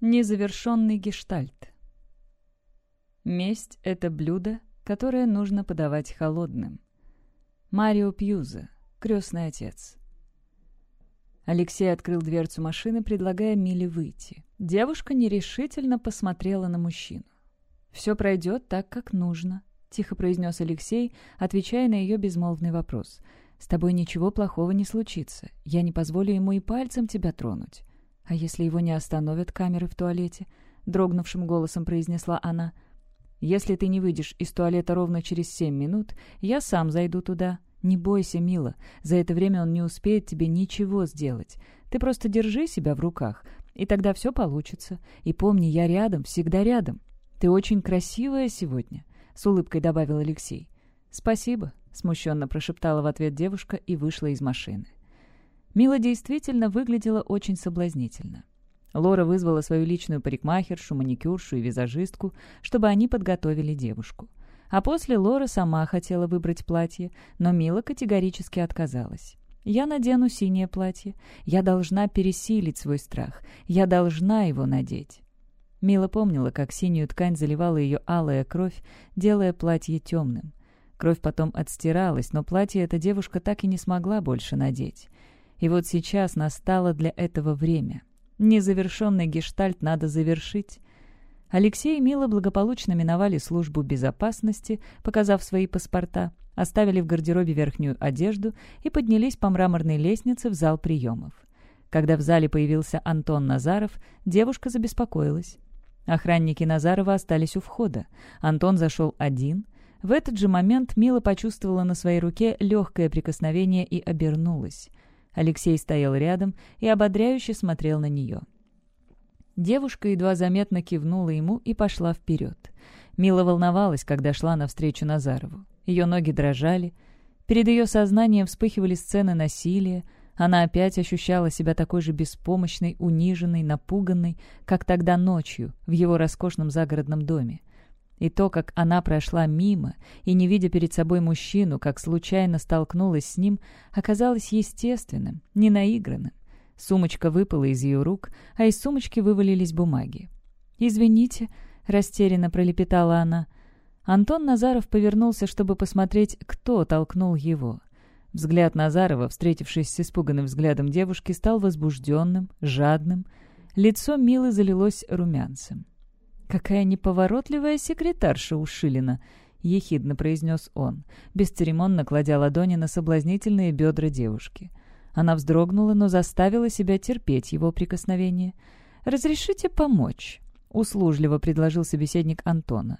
Незавершенный гештальт. Месть — это блюдо, которое нужно подавать холодным. Марио Пьюза, крестный отец. Алексей открыл дверцу машины, предлагая Миле выйти. Девушка нерешительно посмотрела на мужчину. «Все пройдет так, как нужно», — тихо произнес Алексей, отвечая на ее безмолвный вопрос. «С тобой ничего плохого не случится. Я не позволю ему и пальцем тебя тронуть. «А если его не остановят камеры в туалете?» — дрогнувшим голосом произнесла она. «Если ты не выйдешь из туалета ровно через семь минут, я сам зайду туда. Не бойся, мила. За это время он не успеет тебе ничего сделать. Ты просто держи себя в руках, и тогда все получится. И помни, я рядом, всегда рядом. Ты очень красивая сегодня», — с улыбкой добавил Алексей. «Спасибо», — смущенно прошептала в ответ девушка и вышла из машины. Мила действительно выглядела очень соблазнительно. Лора вызвала свою личную парикмахершу, маникюршу и визажистку, чтобы они подготовили девушку. А после Лора сама хотела выбрать платье, но Мила категорически отказалась. «Я надену синее платье. Я должна пересилить свой страх. Я должна его надеть». Мила помнила, как синюю ткань заливала ее алая кровь, делая платье темным. Кровь потом отстиралась, но платье эта девушка так и не смогла больше надеть. И вот сейчас настало для этого время. Незавершенный гештальт надо завершить. Алексей и Мила благополучно миновали службу безопасности, показав свои паспорта, оставили в гардеробе верхнюю одежду и поднялись по мраморной лестнице в зал приемов. Когда в зале появился Антон Назаров, девушка забеспокоилась. Охранники Назарова остались у входа. Антон зашел один. В этот же момент Мила почувствовала на своей руке легкое прикосновение и обернулась. Алексей стоял рядом и ободряюще смотрел на нее. Девушка едва заметно кивнула ему и пошла вперед. Мила волновалась, когда шла навстречу Назарову. Ее ноги дрожали. Перед ее сознанием вспыхивали сцены насилия. Она опять ощущала себя такой же беспомощной, униженной, напуганной, как тогда ночью в его роскошном загородном доме. И то, как она прошла мимо и, не видя перед собой мужчину, как случайно столкнулась с ним, оказалось естественным, не наигранным. Сумочка выпала из ее рук, а из сумочки вывалились бумаги. «Извините», — растерянно пролепетала она. Антон Назаров повернулся, чтобы посмотреть, кто толкнул его. Взгляд Назарова, встретившись с испуганным взглядом девушки, стал возбужденным, жадным. Лицо Милы залилось румянцем. «Какая неповоротливая секретарша у Шилина!» — ехидно произнес он, бесцеремонно кладя ладони на соблазнительные бедра девушки. Она вздрогнула, но заставила себя терпеть его прикосновение. «Разрешите помочь?» — услужливо предложил собеседник Антона.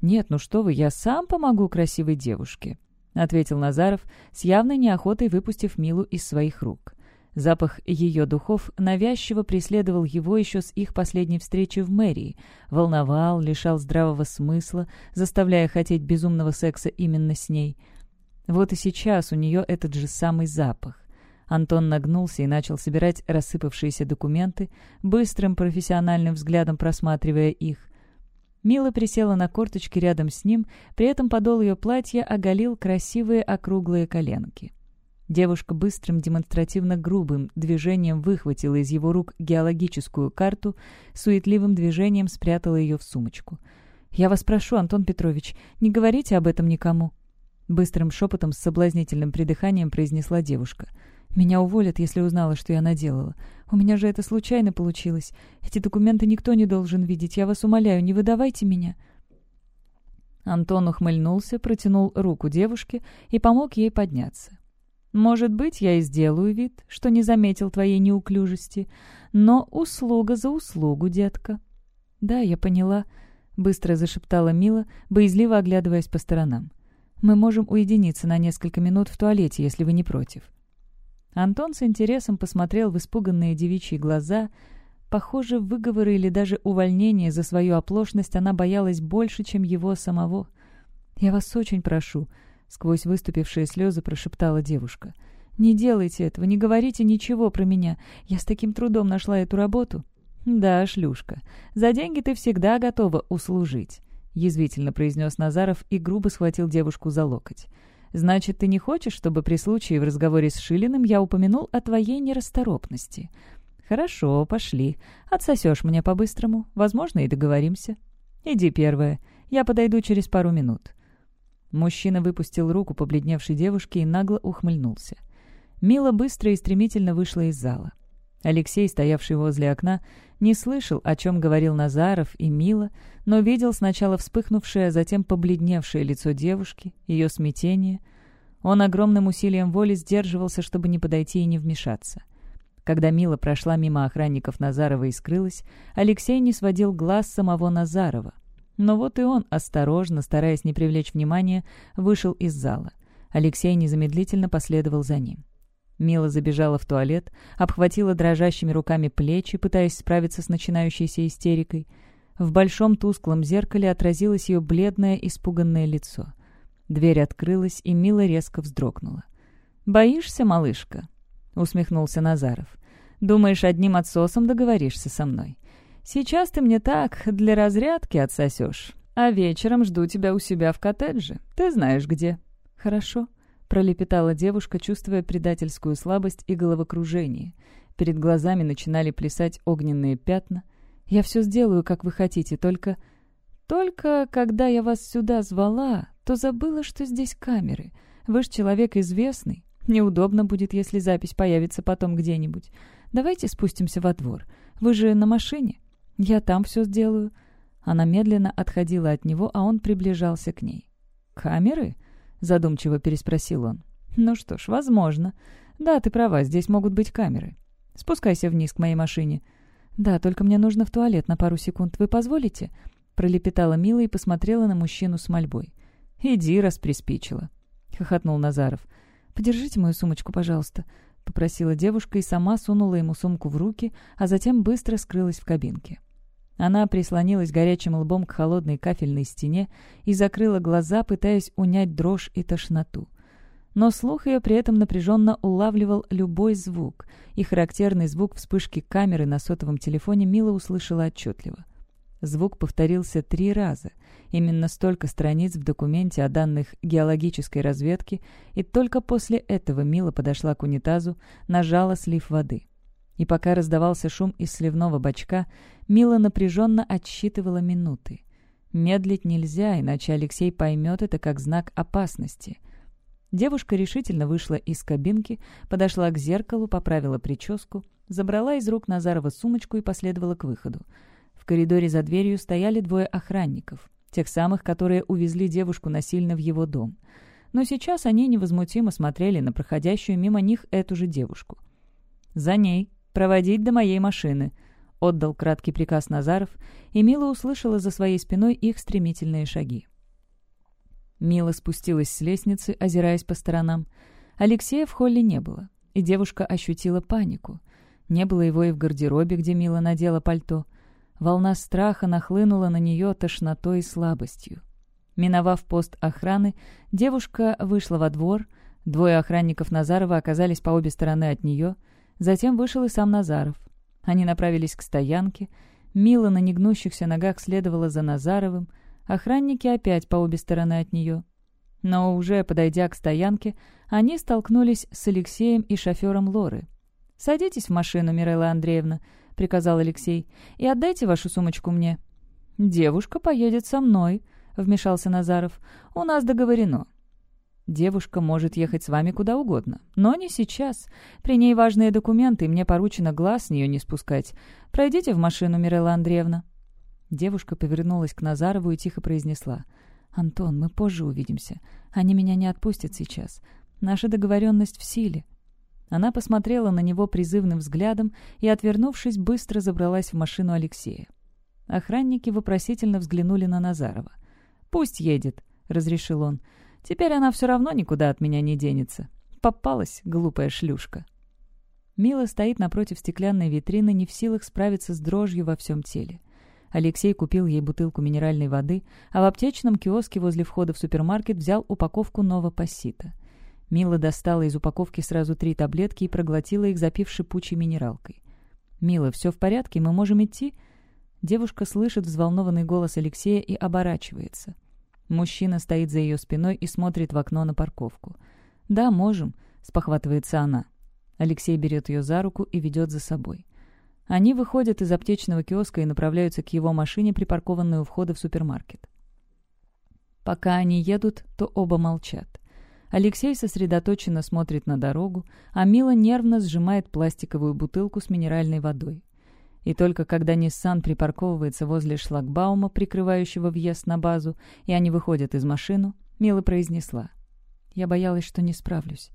«Нет, ну что вы, я сам помогу красивой девушке», — ответил Назаров, с явной неохотой выпустив Милу из своих рук. Запах ее духов навязчиво преследовал его еще с их последней встречи в мэрии, волновал, лишал здравого смысла, заставляя хотеть безумного секса именно с ней. Вот и сейчас у нее этот же самый запах. Антон нагнулся и начал собирать рассыпавшиеся документы, быстрым профессиональным взглядом просматривая их. Мила присела на корточки рядом с ним, при этом подол ее платья оголил красивые округлые коленки. Девушка быстрым, демонстративно грубым движением выхватила из его рук геологическую карту, суетливым движением спрятала ее в сумочку. «Я вас прошу, Антон Петрович, не говорите об этом никому». Быстрым шепотом с соблазнительным придыханием произнесла девушка. «Меня уволят, если узнала, что я наделала. У меня же это случайно получилось. Эти документы никто не должен видеть. Я вас умоляю, не выдавайте меня». Антон ухмыльнулся, протянул руку девушке и помог ей подняться. Может быть, я и сделаю вид, что не заметил твоей неуклюжести, но услуга за услугу, детка». «Да, я поняла», — быстро зашептала Мила, боязливо оглядываясь по сторонам. «Мы можем уединиться на несколько минут в туалете, если вы не против». Антон с интересом посмотрел в испуганные девичьи глаза. Похоже, выговоры или даже увольнение за свою оплошность она боялась больше, чем его самого. «Я вас очень прошу», Сквозь выступившие слезы прошептала девушка. «Не делайте этого, не говорите ничего про меня. Я с таким трудом нашла эту работу». «Да, шлюшка, за деньги ты всегда готова услужить», — язвительно произнес Назаров и грубо схватил девушку за локоть. «Значит, ты не хочешь, чтобы при случае в разговоре с Шилиным я упомянул о твоей нерасторопности?» «Хорошо, пошли. Отсосешь мне по-быстрому. Возможно, и договоримся. Иди первая. Я подойду через пару минут». Мужчина выпустил руку побледневшей девушки и нагло ухмыльнулся. Мила быстро и стремительно вышла из зала. Алексей, стоявший возле окна, не слышал, о чем говорил Назаров и Мила, но видел сначала вспыхнувшее, а затем побледневшее лицо девушки, ее смятение. Он огромным усилием воли сдерживался, чтобы не подойти и не вмешаться. Когда Мила прошла мимо охранников Назарова и скрылась, Алексей не сводил глаз самого Назарова. Но вот и он, осторожно, стараясь не привлечь внимания, вышел из зала. Алексей незамедлительно последовал за ним. Мила забежала в туалет, обхватила дрожащими руками плечи, пытаясь справиться с начинающейся истерикой. В большом тусклом зеркале отразилось ее бледное, испуганное лицо. Дверь открылась, и Мила резко вздрогнула. «Боишься, малышка?» — усмехнулся Назаров. «Думаешь, одним отсосом договоришься со мной? Сейчас ты мне так, для разрядки отсосешь, а вечером жду тебя у себя в коттедже. Ты знаешь где». «Хорошо», пролепетала девушка, чувствуя предательскую слабость и головокружение. Перед глазами начинали плясать огненные пятна. «Я все сделаю, как вы хотите, только...» «Только когда я вас сюда звала, то забыла, что здесь камеры. Вы ж человек известный. Неудобно будет, если запись появится потом где-нибудь. Давайте спустимся во двор. Вы же на машине. Я там все сделаю». Она медленно отходила от него, а он приближался к ней. «Камеры?» — задумчиво переспросил он. «Ну что ж, возможно. Да, ты права, здесь могут быть камеры. Спускайся вниз к моей машине». «Да, только мне нужно в туалет на пару секунд. Вы позволите?» Пролепетала Мила и посмотрела на мужчину с мольбой. «Иди, раз приспичила», — хохотнул Назаров. «Подержите мою сумочку, пожалуйста», — попросила девушка и сама сунула ему сумку в руки, а затем быстро скрылась в кабинке. Она прислонилась горячим лбом к холодной кафельной стене и закрыла глаза, пытаясь унять дрожь и тошноту. Но слух ее при этом напряженно улавливал любой звук, и характерный звук вспышки камеры на сотовом телефоне Мила услышала отчетливо. Звук повторился три раза. Именно столько страниц в документе о данных геологической разведки, и только после этого Мила подошла к унитазу, нажала слив воды. И пока раздавался шум из сливного бачка, Мила напряженно отсчитывала минуты. Медлить нельзя, иначе Алексей поймет это как знак опасности. Девушка решительно вышла из кабинки, подошла к зеркалу, поправила прическу, забрала из рук Назарова сумочку и последовала к выходу. В коридоре за дверью стояли двое охранников, тех самых, которые увезли девушку насильно в его дом. Но сейчас они невозмутимо смотрели на проходящую мимо них эту же девушку. «За ней!» «Проводить до моей машины», — отдал краткий приказ Назаров, и Мила услышала за своей спиной их стремительные шаги. Мила спустилась с лестницы, озираясь по сторонам. Алексея в холле не было, и девушка ощутила панику. Не было его и в гардеробе, где Мила надела пальто. Волна страха нахлынула на нее тошнотой и слабостью. Миновав пост охраны, девушка вышла во двор. Двое охранников Назарова оказались по обе стороны от нее — Затем вышел и сам Назаров. Они направились к стоянке. Мила на негнущихся ногах следовала за Назаровым. Охранники опять по обе стороны от нее. Но уже подойдя к стоянке, они столкнулись с Алексеем и шофером Лоры. «Садитесь в машину, Мирелла Андреевна», — приказал Алексей, — «и отдайте вашу сумочку мне». «Девушка поедет со мной», — вмешался Назаров. «У нас договорено. Девушка может ехать с вами куда угодно, но не сейчас. При ней важные документы, и мне поручено глаз с нее не спускать. Пройдите в машину, Мирелла Андреевна». Девушка повернулась к Назарову и тихо произнесла. «Антон, мы позже увидимся. Они меня не отпустят сейчас. Наша договоренность в силе». Она посмотрела на него призывным взглядом и, отвернувшись, быстро забралась в машину Алексея. Охранники вопросительно взглянули на Назарова. «Пусть едет», — разрешил он. Теперь она все равно никуда от меня не денется. Попалась, глупая шлюшка. Мила стоит напротив стеклянной витрины, не в силах справиться с дрожью во всем теле. Алексей купил ей бутылку минеральной воды, а в аптечном киоске возле входа в супермаркет взял упаковку новопассита. Мила достала из упаковки сразу три таблетки и проглотила их, запив шипучей минералкой. «Мила, все в порядке? Мы можем идти?» Девушка слышит взволнованный голос Алексея и оборачивается — Мужчина стоит за ее спиной и смотрит в окно на парковку. «Да, можем», — спохватывается она. Алексей берет ее за руку и ведет за собой. Они выходят из аптечного киоска и направляются к его машине, припаркованной у входа в супермаркет. Пока они едут, то оба молчат. Алексей сосредоточенно смотрит на дорогу, а Мила нервно сжимает пластиковую бутылку с минеральной водой. И только когда Ниссан припарковывается возле шлагбаума, прикрывающего въезд на базу, и они выходят из машины, Мила произнесла. «Я боялась, что не справлюсь».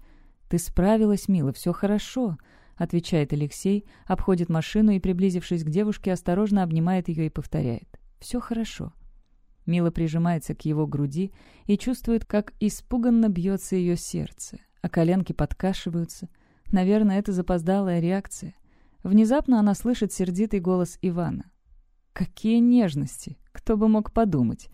«Ты справилась, Мила, все хорошо», — отвечает Алексей, обходит машину и, приблизившись к девушке, осторожно обнимает ее и повторяет. «Все хорошо». Мила прижимается к его груди и чувствует, как испуганно бьется ее сердце, а коленки подкашиваются. Наверное, это запоздалая реакция. Внезапно она слышит сердитый голос Ивана. «Какие нежности! Кто бы мог подумать!»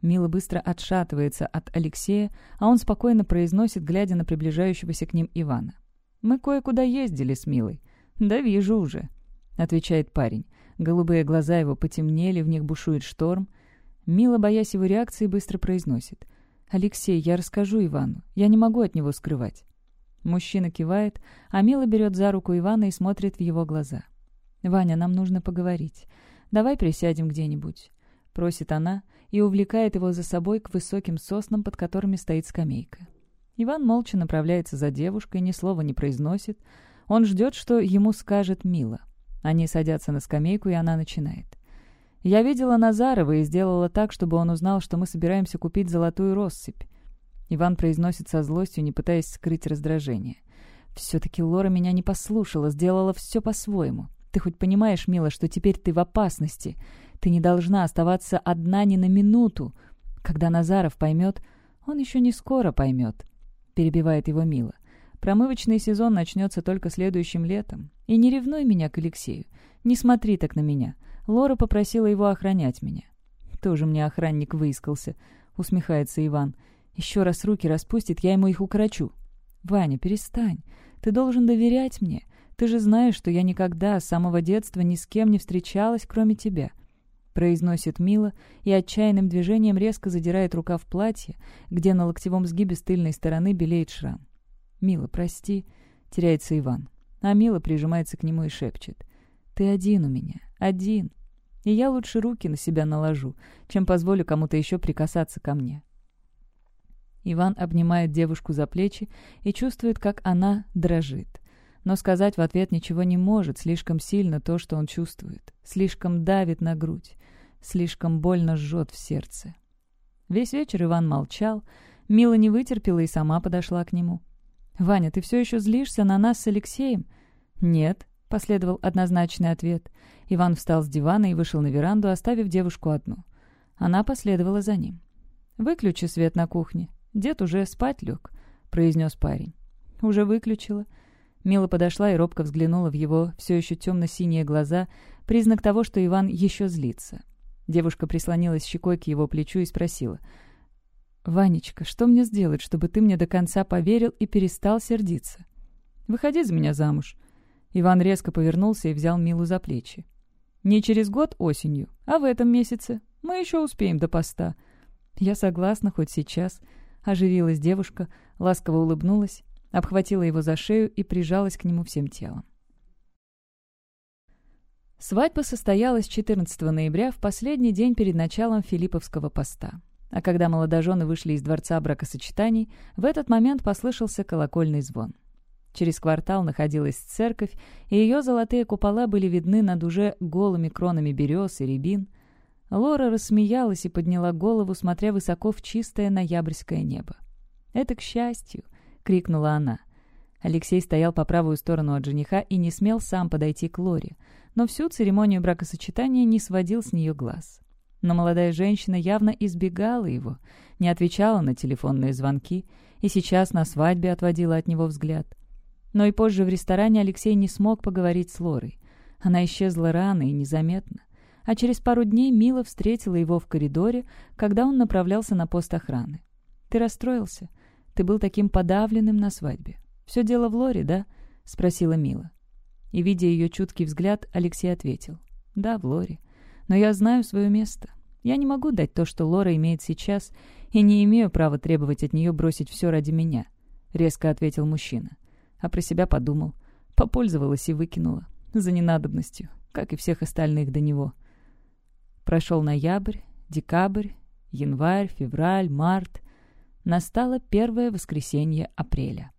Мила быстро отшатывается от Алексея, а он спокойно произносит, глядя на приближающегося к ним Ивана. «Мы кое-куда ездили с Милой». «Да вижу уже», — отвечает парень. Голубые глаза его потемнели, в них бушует шторм. Мила, боясь его реакции, быстро произносит. «Алексей, я расскажу Ивану. Я не могу от него скрывать». Мужчина кивает, а Мила берет за руку Ивана и смотрит в его глаза. «Ваня, нам нужно поговорить. Давай присядем где-нибудь», — просит она и увлекает его за собой к высоким соснам, под которыми стоит скамейка. Иван молча направляется за девушкой, ни слова не произносит. Он ждет, что ему скажет Мила. Они садятся на скамейку, и она начинает. Я видела Назарова и сделала так, чтобы он узнал, что мы собираемся купить золотую россыпь. Иван произносит со злостью, не пытаясь скрыть раздражение. «Все-таки Лора меня не послушала, сделала все по-своему. Ты хоть понимаешь, мила, что теперь ты в опасности? Ты не должна оставаться одна ни на минуту. Когда Назаров поймет, он еще не скоро поймет», — перебивает его Мила. «Промывочный сезон начнется только следующим летом. И не ревнуй меня к Алексею. Не смотри так на меня. Лора попросила его охранять меня. «Тоже мне охранник выискался», — усмехается Иван. «Еще раз руки распустит, я ему их укорочу». «Ваня, перестань. Ты должен доверять мне. Ты же знаешь, что я никогда с самого детства ни с кем не встречалась, кроме тебя», — произносит Мила и отчаянным движением резко задирает рукав платья, где на локтевом сгибе с тыльной стороны белеет шрам. «Мила, прости», — теряется Иван. А Мила прижимается к нему и шепчет. «Ты один у меня, один и я лучше руки на себя наложу, чем позволю кому-то еще прикасаться ко мне. Иван обнимает девушку за плечи и чувствует, как она дрожит. Но сказать в ответ ничего не может, слишком сильно то, что он чувствует. Слишком давит на грудь, слишком больно жжет в сердце. Весь вечер Иван молчал, Мила не вытерпела и сама подошла к нему. «Ваня, ты все еще злишься на нас с Алексеем?» «Нет», — последовал однозначный ответ. Иван встал с дивана и вышел на веранду, оставив девушку одну. Она последовала за ним. «Выключи свет на кухне. Дед уже спать лег», — произнес парень. «Уже выключила». Мила подошла и робко взглянула в его все еще темно-синие глаза, признак того, что Иван еще злится. Девушка прислонилась щекой к его плечу и спросила. «Ванечка, что мне сделать, чтобы ты мне до конца поверил и перестал сердиться?» «Выходи за меня замуж». Иван резко повернулся и взял Милу за плечи. Не через год осенью, а в этом месяце. Мы еще успеем до поста». «Я согласна хоть сейчас», — оживилась девушка, ласково улыбнулась, обхватила его за шею и прижалась к нему всем телом. Свадьба состоялась 14 ноября, в последний день перед началом Филипповского поста. А когда молодожены вышли из дворца бракосочетаний, в этот момент послышался колокольный звон. Через квартал находилась церковь, и ее золотые купола были видны над уже голыми кронами берез и рябин. Лора рассмеялась и подняла голову, смотря высоко в чистое ноябрьское небо. «Это к счастью!» — крикнула она. Алексей стоял по правую сторону от жениха и не смел сам подойти к Лоре, но всю церемонию бракосочетания не сводил с нее глаз. Но молодая женщина явно избегала его, не отвечала на телефонные звонки и сейчас на свадьбе отводила от него взгляд. Но и позже в ресторане Алексей не смог поговорить с Лорой. Она исчезла рано и незаметно. А через пару дней Мила встретила его в коридоре, когда он направлялся на пост охраны. «Ты расстроился? Ты был таким подавленным на свадьбе. Все дело в Лоре, да?» — спросила Мила. И, видя ее чуткий взгляд, Алексей ответил. «Да, в Лоре. Но я знаю свое место. Я не могу дать то, что Лора имеет сейчас, и не имею права требовать от нее бросить все ради меня», — резко ответил мужчина а про себя подумал. Попользовалась и выкинула. за ненадобностью, как и всех остальных до него. Прошел ноябрь, декабрь, январь, февраль, март. Настало первое воскресенье апреля.